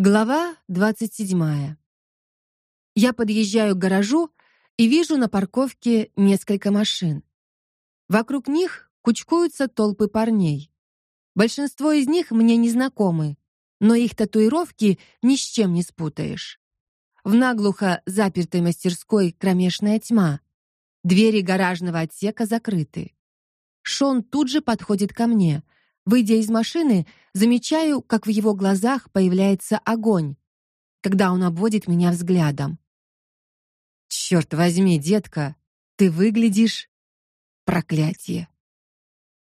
Глава 27. Я подъезжаю к гаражу и вижу на парковке несколько машин. Вокруг них кучкуются толпы парней. Большинство из них мне не знакомы, но их татуировки ни с чем не спутаешь. В наглухо запертой мастерской кромешная тьма. Двери гаражного отсека закрыты. Шон тут же подходит ко мне — Выйдя из машины, замечаю, как в его глазах появляется огонь, когда он обводит меня взглядом. Черт возьми, детка, ты выглядишь проклятие.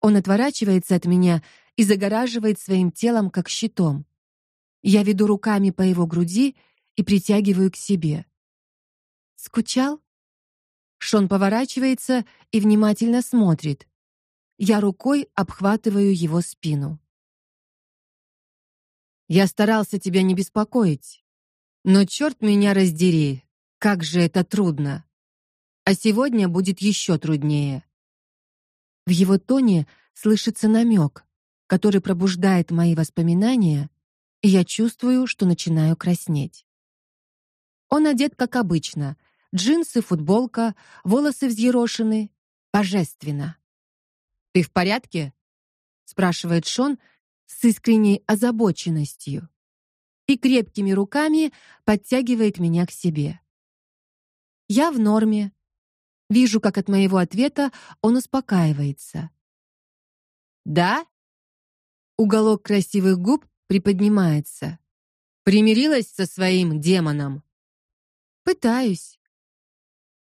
Он отворачивается от меня и загораживает своим телом как щитом. Я веду руками по его груди и притягиваю к себе. Скучал? Шон поворачивается и внимательно смотрит. Я рукой обхватываю его спину. Я старался тебя не беспокоить, но черт меня раздери, как же это трудно. А сегодня будет еще труднее. В его тоне слышится намек, который пробуждает мои воспоминания, и я чувствую, что начинаю краснеть. Он одет как обычно: джинсы, футболка, волосы взъерошены, божественно. Ты в порядке? спрашивает Шон с искренней озабоченностью и крепкими руками подтягивает меня к себе. Я в норме. Вижу, как от моего ответа он успокаивается. Да? Уголок красивых губ приподнимается. Примирилась со своим демоном. Пытаюсь.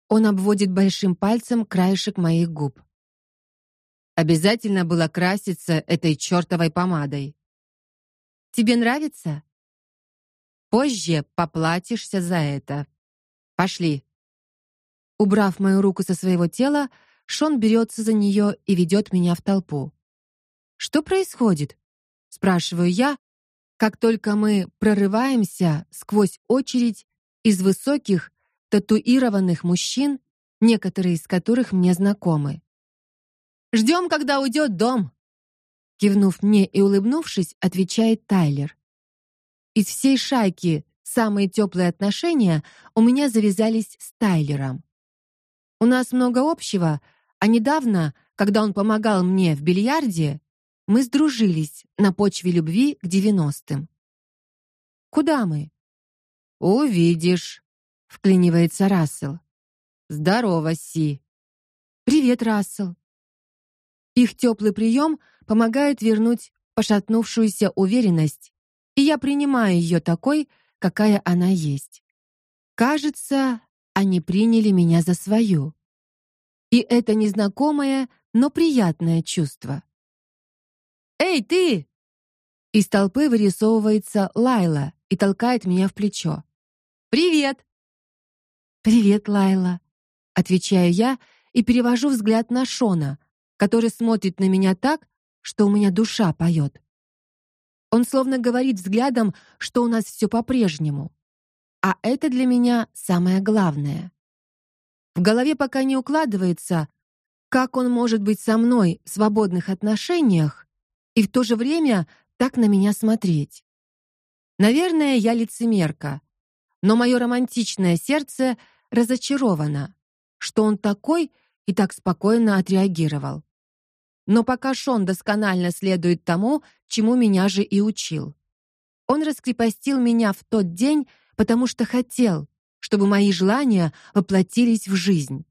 Он обводит большим пальцем краешек моих губ. Обязательно было краситься этой чертовой помадой. Тебе нравится? Позже поплатишься за это. Пошли. Убрав мою руку со своего тела, Шон берется за нее и ведет меня в толпу. Что происходит? спрашиваю я, как только мы прорываемся сквозь очередь из высоких татуированных мужчин, некоторые из которых мне знакомы. Ждем, когда уйдет дом. Кивнув мне и улыбнувшись, отвечает Тайлер. Из всей шайки самые теплые отношения у меня завязались с Тайлером. У нас много общего, а недавно, когда он помогал мне в бильярде, мы сдружились на почве любви к девяностым. Куда мы? Увидишь, вклинивается Рассел. Здорово, Си. Привет, Рассел. Их теплый прием помогает вернуть пошатнувшуюся уверенность, и я принимаю ее такой, какая она есть. Кажется, они приняли меня за свою. И это незнакомое, но приятное чувство. Эй, ты! Из толпы вырисовывается Лайла и толкает меня в плечо. Привет. Привет, Лайла, отвечаю я и перевожу взгляд на Шона, который смотрит на меня так, что у меня душа поет. Он словно говорит взглядом, что у нас все по-прежнему. А это для меня самое главное. В голове пока не укладывается, как он может быть со мной в свободных отношениях и в то же время так на меня смотреть. Наверное, я лицемерка, но мое романтичное сердце разочаровано, что он такой и так спокойно отреагировал. Но пока Шон досконально следует тому, чему меня же и учил. Он раскрепостил меня в тот день, потому что хотел, чтобы мои желания воплотились в жизнь.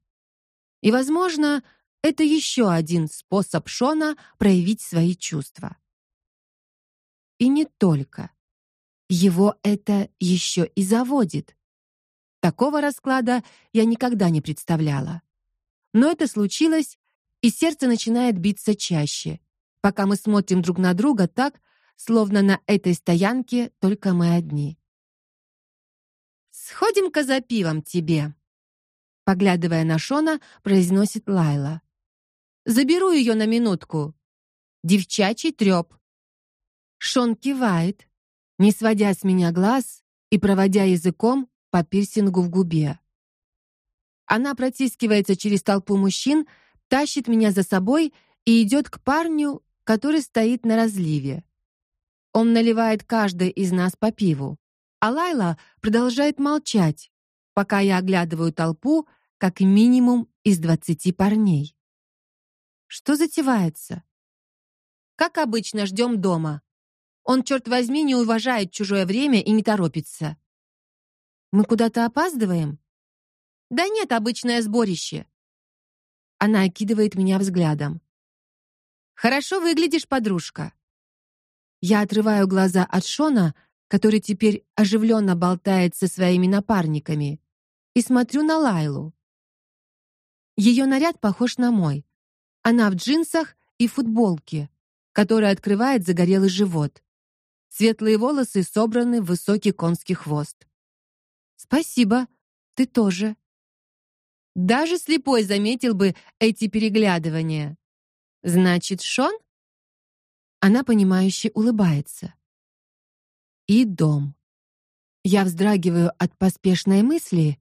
И, возможно, это еще один способ Шона проявить свои чувства. И не только. Его это еще и заводит. Такого расклада я никогда не представляла. Но это случилось и сердце начинает биться чаще, пока мы смотрим друг на друга так, словно на этой стоянке только мы одни. Сходим-ка за пивом тебе, поглядывая на Шона, произносит Лайла. Заберу ее на минутку. Девчачий треп. Шон кивает, не сводя с меня глаз и проводя языком по пирсингу в губе. Она протискивается через толпу мужчин, тащит меня за собой и идет к парню, который стоит на разливе. Он наливает каждой из нас по пиву, А Лайла продолжает молчать, пока я оглядываю толпу, как минимум из двадцати парней. Что затевается? Как обычно, ждем дома. Он, черт возьми, не уважает чужое время и не торопится. Мы куда-то опаздываем? Да нет, обычное сборище. Она окидывает меня взглядом. Хорошо выглядишь, подружка. Я отрываю глаза от Шона, который теперь оживленно болтает со своими напарниками, и смотрю на Лайлу. Ее наряд похож на мой. Она в джинсах и футболке, которая открывает загорелый живот. Светлые волосы собраны в высокий конский хвост. Спасибо, ты тоже. Даже слепой заметил бы эти переглядывания. Значит, Шон? Она понимающе улыбается. И дом. Я вздрагиваю от поспешной мысли,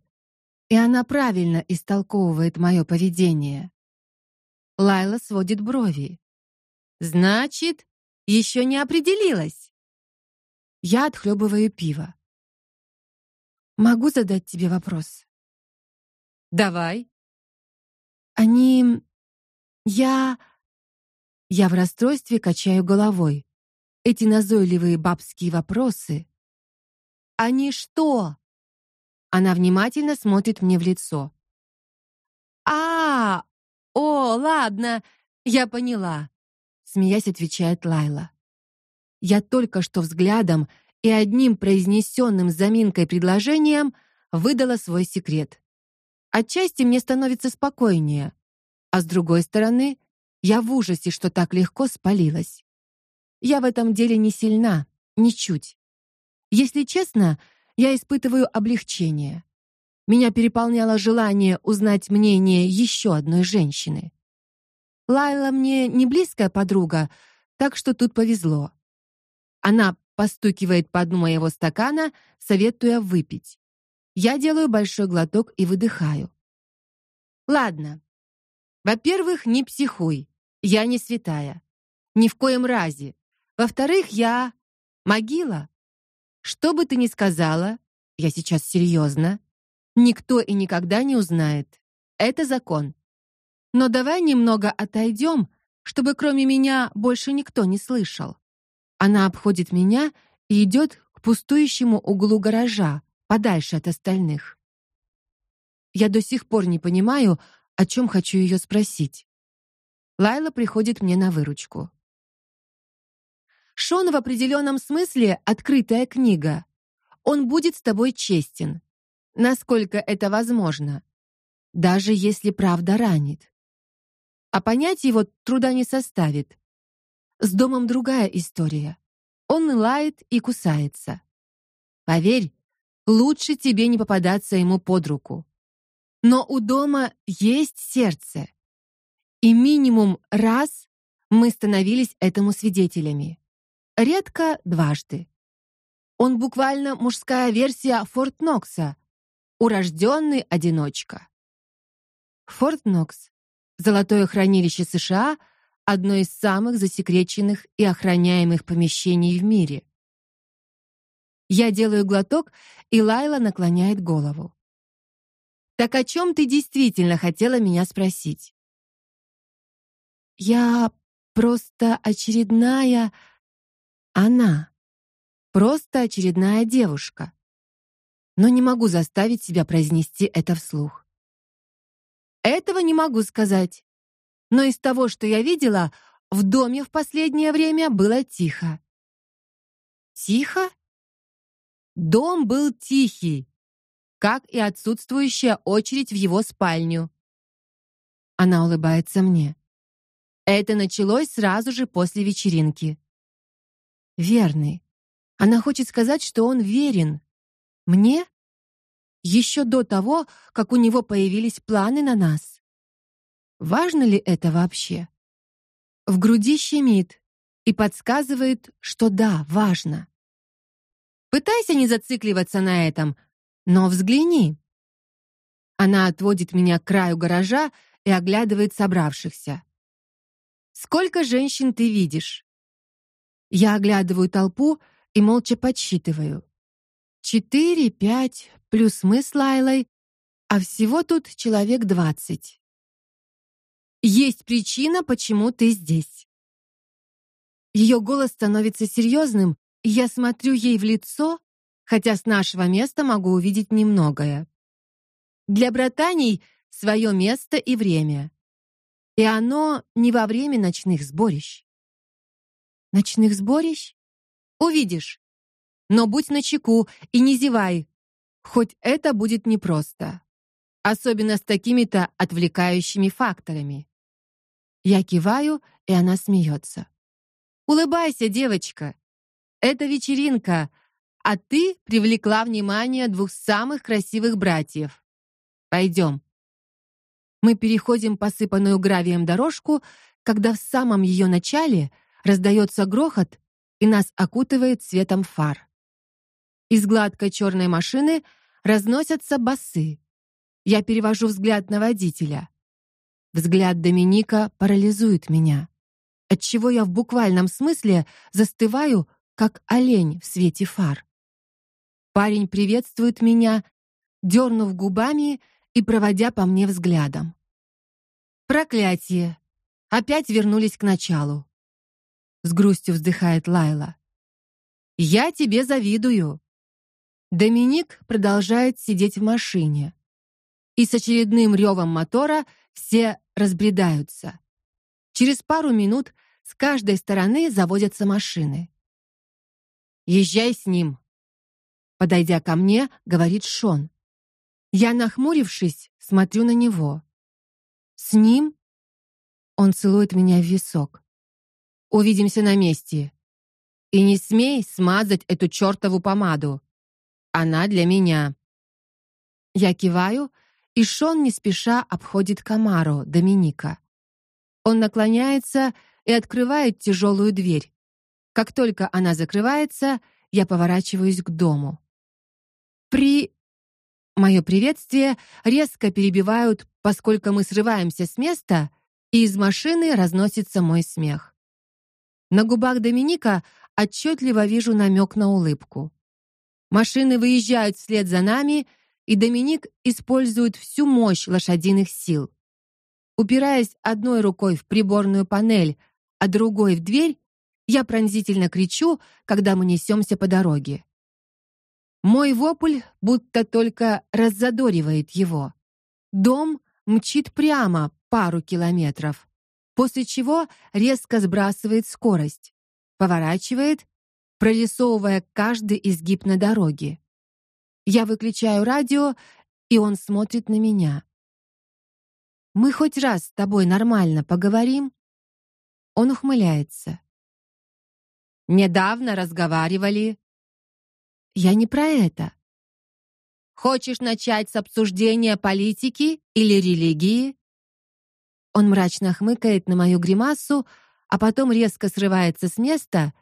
и она правильно истолковывает мое поведение. Лайла сводит брови. Значит, еще не определилась. Я отхлебываю пиво. Могу задать тебе вопрос? Давай. Они я я в расстройстве качаю головой. Эти назойливые бабские вопросы. Они что? Она внимательно смотрит мне в лицо. А, о, ладно, я поняла, смеясь отвечает Лайла. Я только что взглядом и одним произнесенным заминкой предложением выдала свой секрет. Отчасти мне становится спокойнее, а с другой стороны, я в ужасе, что так легко спалилась. Я в этом деле не сильна, ничуть. Если честно, я испытываю облегчение. Меня переполняло желание узнать мнение еще одной женщины. Лайла мне не близкая подруга, так что тут повезло. Она постукивает по дну моего стакана, советуя выпить. Я делаю большой глоток и выдыхаю. Ладно. Во-первых, не психуй. Я не святая. Ни в коем разе. Во-вторых, я могила. Что бы ты ни сказала, я сейчас серьезно, никто и никогда не узнает. Это закон. Но давай немного отойдем, чтобы кроме меня больше никто не слышал. Она обходит меня и идет к пустующему углу гаража, подальше от остальных. Я до сих пор не понимаю, о чем хочу ее спросить. Лайла приходит мне на выручку. Шон в определенном смысле открытая книга. Он будет с тобой честен, насколько это возможно, даже если правда ранит. А понять его труда не составит. С домом другая история. Он лает и кусается. Поверь, лучше тебе не попадаться ему под руку. Но у дома есть сердце. И минимум раз мы становились этому свидетелями. Редко дважды. Он буквально мужская версия Форт Нокса, урожденный одиночка. Форт Нокс золотое хранилище США одно из самых засекреченных и охраняемых помещений в мире. Я делаю глоток, и Лайла наклоняет голову. Так о чем ты действительно хотела меня спросить? Я просто очередная она. Просто очередная девушка. Но не могу заставить себя произнести это вслух. Этого не могу сказать. Но из того, что я видела, в доме в последнее время было тихо. Тихо? Дом был тихий, как и отсутствующая очередь в его спальню. Она улыбается мне. Это началось сразу же после вечеринки. Верный. Она хочет сказать, что он верен мне еще до того, как у него появились планы на нас. Важно ли это вообще? В груди щемит и подсказывает, что да, важно. Пытайся не зацикливаться на этом, но взгляни. Она отводит меня к краю гаража и оглядывает собравшихся. Сколько женщин ты видишь? Я оглядываю толпу и молча подсчитываю. четыре, пять, плюс мы с Лайлой, а всего тут человек двадцать. Есть причина, почему ты здесь. Ее голос становится серьезным, я смотрю ей в лицо, хотя с нашего места могу увидеть немногое. Для братаний свое место и время. И оно не во время ночных сборищ. Ночных сборищ? Увидишь. Но будь начеку и не зевай. Хоть это будет непросто, особенно с такими-то отвлекающими факторами. Я киваю, и она смеется. Улыбайся, девочка. Это вечеринка, а ты привлекла внимание двух самых красивых братьев. Пойдем. Мы переходим посыпанную гравием дорожку, когда в самом ее начале раздается грохот, и нас окутывает светом фар. Из гладкой черной машины разносятся басы. Я перевожу взгляд на водителя. Взгляд Доминика парализует меня, отчего я в буквальном смысле застываю, как олень в свете фар. Парень приветствует меня, дернув губами и проводя по мне взглядом. Проклятие. Опять вернулись к началу. С грустью вздыхает Лайла. Я тебе завидую. Доминик продолжает сидеть в машине. И с очередным ревом мотора все разбредаются. Через пару минут с каждой стороны заводятся машины. Езжай с ним. Подойдя ко мне, говорит Шон. Я, нахмурившись, смотрю на него. С ним? Он целует меня в висок. Увидимся на месте. И не смей смазать эту чертову помаду. Она для меня. Я киваю, и Шон не спеша обходит Камаро Доминика. Он наклоняется и открывает тяжелую дверь. Как только она закрывается, я поворачиваюсь к дому. При Мое приветствие резко перебивают, поскольку мы срываемся с места, и из машины разносится мой смех. На губах Доминика отчетливо вижу намек на улыбку. Машины выезжают вслед за нами, и Доминик использует всю мощь лошадиных сил. Упираясь одной рукой в приборную панель, а другой в дверь, я пронзительно кричу, когда мы несемся по дороге. Мой вопль будто только раззадоривает его. Дом мчит прямо пару километров, после чего резко сбрасывает скорость, поворачивает, прорисовывая каждый изгиб на дороге. Я выключаю радио, и он смотрит на меня. Мы хоть раз с тобой нормально поговорим? Он ухмыляется. Недавно разговаривали, я не про это. Хочешь начать с обсуждения политики или религии? Он мрачно хмыкает на мою гримасу, а потом резко срывается с места,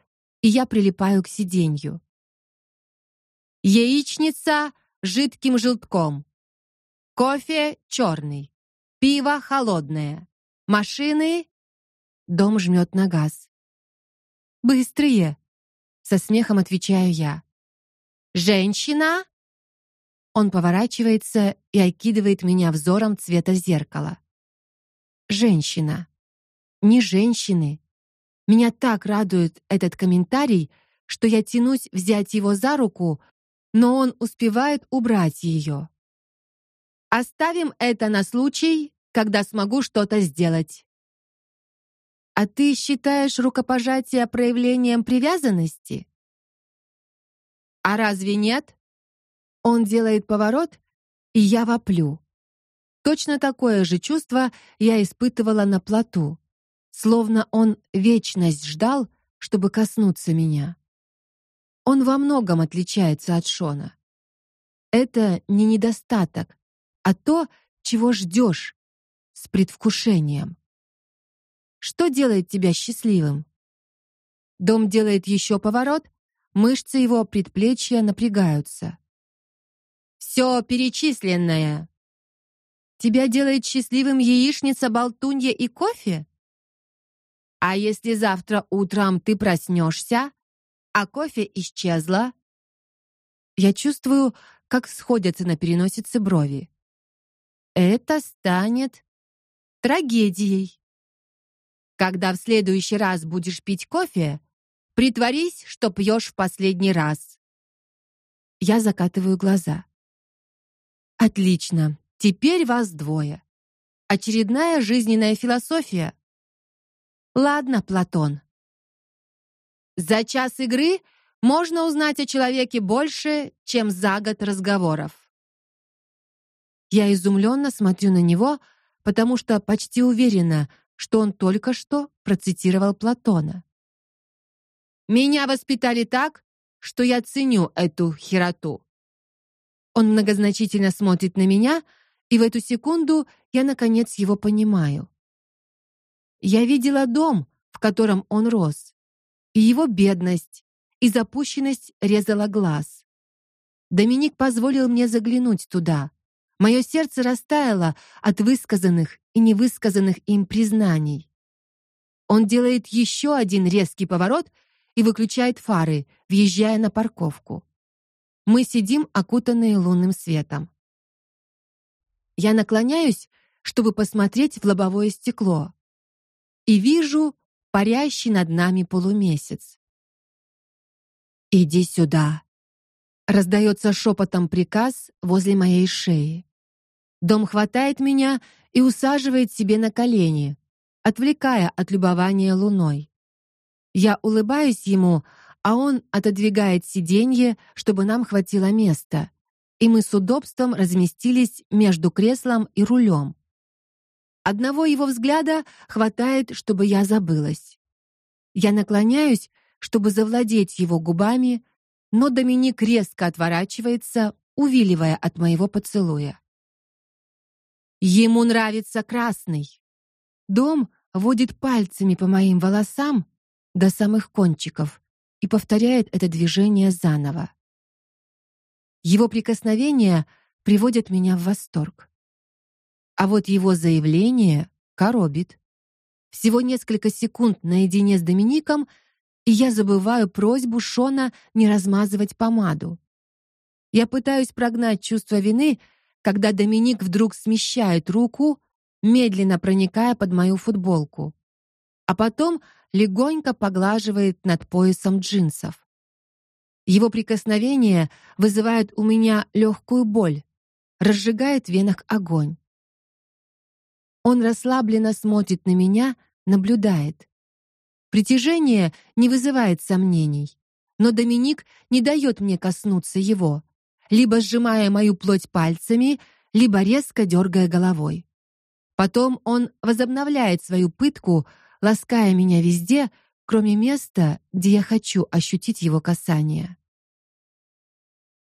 и я прилипаю к сиденью. Яичница жидким желтком. Кофе черный. Пиво холодное. Машины Дом жмет на газ. Быстрые, со смехом отвечаю я. Женщина? Он поворачивается и окидывает меня взором цвета зеркала. Женщина. Не женщины. Меня так радует этот комментарий, что я тянусь взять его за руку, но он успевает убрать ее. Оставим это на случай, когда смогу что-то сделать. А ты считаешь рукопожатие проявлением привязанности? А разве нет? Он делает поворот, и я воплю. Точно такое же чувство я испытывала на плоту, словно он вечность ждал, чтобы коснуться меня. Он во многом отличается от Шона. Это не недостаток, а то, чего ждешь с предвкушением. Что делает тебя счастливым? Дом делает еще поворот, Мышцы его предплечья напрягаются. Все перечисленное. Тебя делает счастливым яичница, болтунья и кофе? А если завтра утром ты проснешься, а кофе исчезла? Я Я чувствую, как сходятся на переносице брови. Это станет трагедией. Когда в следующий раз будешь пить кофе, притворись, что пьешь в последний раз. Я закатываю глаза. Отлично. Теперь вас двое. Очередная жизненная философия. Ладно, Платон. За час игры можно узнать о человеке больше, чем за год разговоров. Я изумленно смотрю на него, потому что почти уверена, что он только что процитировал Платона. Меня воспитали так, что я ценю эту хероту. Он многозначительно смотрит на меня, и в эту секунду я наконец его понимаю. Я видела дом, в котором он рос, и его бедность, и запущенность резала глаз. Доминик позволил мне заглянуть туда. Мое сердце растаяло от высказанных и невысказанных им признаний. Он делает еще один резкий поворот и выключает фары, въезжая на парковку. Мы сидим, окутанные лунным светом. Я наклоняюсь, чтобы посмотреть в лобовое стекло, и вижу парящий над нами полумесяц. Иди сюда. Раздается шепотом приказ возле моей шеи. Дом хватает меня и усаживает себе на колени, отвлекая от любования луной. Я улыбаюсь ему, а он отодвигает сиденье, чтобы нам хватило места, и мы с удобством разместились между креслом и рулем. Одного его взгляда хватает, чтобы я забылась. Я наклоняюсь, чтобы завладеть его губами, но Доминик резко отворачивается, увиливая от моего поцелуя. Ему нравится красный. Дом водит пальцами по моим волосам до самых кончиков и повторяет это движение заново. Его прикосновения приводят меня в восторг. А вот его заявление коробит. Всего несколько секунд наедине с Домиником, и я забываю просьбу Шона не размазывать помаду. Я пытаюсь прогнать чувство вины, когда Доминик вдруг смещает руку, медленно проникая под мою футболку, а потом легонько поглаживает над поясом джинсов. Его прикосновение вызывает у меня легкую боль, разжигает в венах огонь. Он расслабленно смотрит на меня, наблюдает. Притяжение не вызывает сомнений, но Доминик не дает мне коснуться его, либо сжимая мою плоть пальцами, либо резко дергая головой. Потом он возобновляет свою пытку, лаская меня везде, кроме места, где я хочу ощутить его касание.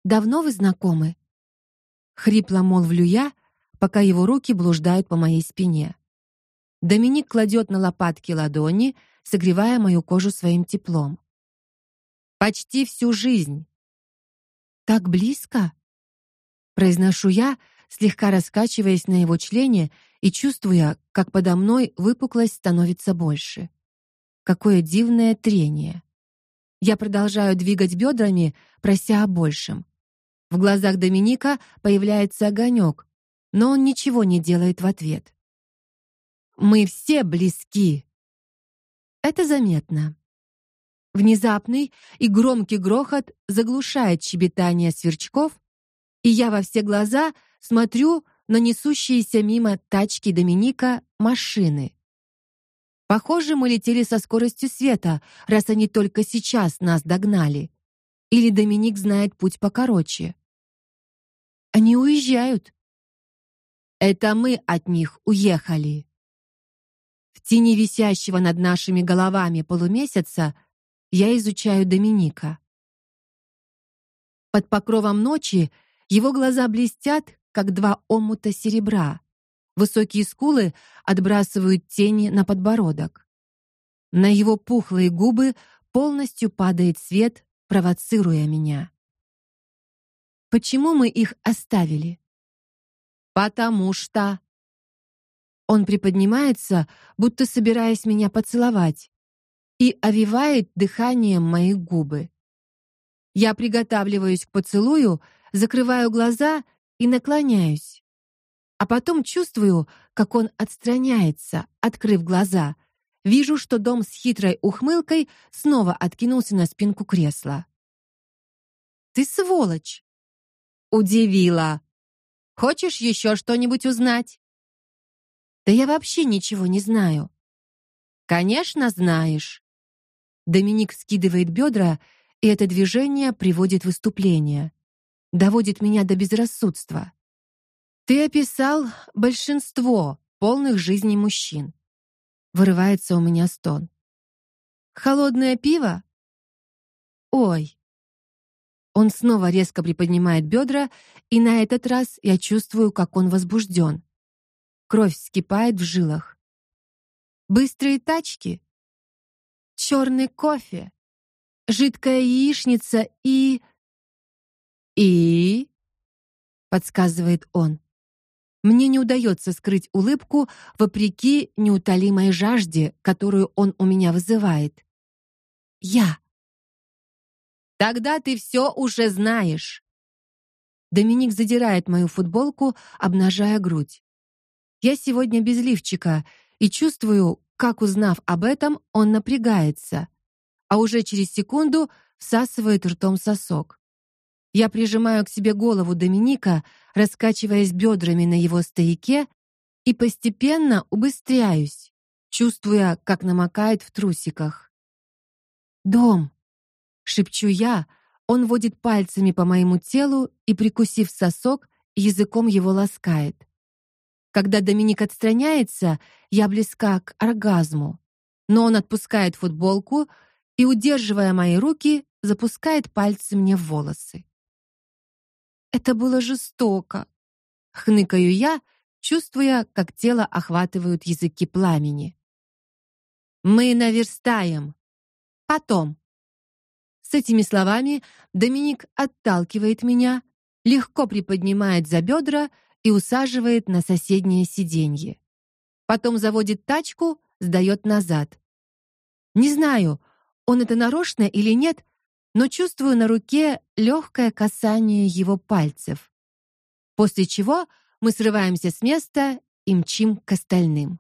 Давно вы знакомы? хрипло молвлю я, пока его руки блуждают по моей спине. Доминик кладет на лопатки ладони, согревая мою кожу своим теплом. Почти всю жизнь. Так близко? произношу я, слегка раскачиваясь на его члене и чувствуя, как подо мной выпуклость становится больше. Какое дивное трение. Я продолжаю двигать бедрами, прося о большем. В глазах Доминика появляется огонек, но он ничего не делает в ответ. Мы все близки. Это заметно. Внезапный и громкий грохот заглушает щебетание сверчков, и я во все глаза смотрю на несущиеся мимо тачки Доминика машины. Похоже, мы летели со скоростью света, раз они только сейчас нас догнали. Или Доминик знает путь покороче. Они уезжают. Это мы от них уехали. В тени висящего над нашими головами полумесяца я изучаю Доминика. Под покровом ночи его глаза блестят, как два омута серебра. Высокие скулы отбрасывают тени на подбородок. На его пухлые губы полностью падает свет, провоцируя меня. Почему мы их оставили? Потому что он приподнимается, будто собираясь меня поцеловать, и овивает дыханием мои губы. Я приготавливаюсь к поцелую, закрываю глаза и наклоняюсь. А потом чувствую, как он отстраняется, открыв глаза. Вижу, что дом с хитрой ухмылкой снова откинулся на спинку кресла. Ты сволочь. Удивила. Хочешь еще что-нибудь узнать? Да я вообще ничего не знаю. Конечно, знаешь. Доминик скидывает бедра, и это движение приводит в выступление, доводит меня до безрассудства. Ты описал большинство полных жизней мужчин. Вырывается у меня стон. Холодное пиво? Ой. Он снова резко приподнимает бедра, и на этот раз я чувствую, как он возбужден. Кровь вскипает в жилах. Быстрые тачки, черный кофе, жидкая яичница и и подсказывает он. Мне не удается скрыть улыбку вопреки неутолимой жажде, которую он у меня вызывает. Я. Тогда ты все уже знаешь. Доминик задирает мою футболку, обнажая грудь. Я сегодня без лифчика и чувствую, как узнав об этом, он напрягается, а уже через секунду всасывает ртом сосок. Я прижимаю к себе голову Доминика, раскачиваясь бедрами на его стояке и постепенно убыстряюсь, чувствуя, как намокает в трусиках. "Дом", шепчу я, он водит пальцами по моему телу и прикусив сосок, языком его ласкает. Когда Доминик отстраняется, я близка к оргазму, но он отпускает футболку и, удерживая мои руки, запускает пальцы мне в волосы. Это было жестоко, хныкаю я, чувствуя, как тело охватывают языки пламени. Мы наверстаем. Потом. С этими словами Доминик отталкивает меня, легко приподнимает за бедра и усаживает на соседнее сиденье. Потом заводит тачку, сдает назад. Не знаю, он это нарочно или нет, но чувствую на руке легкое касание его пальцев. После чего мы срываемся с места и мчим к остальным.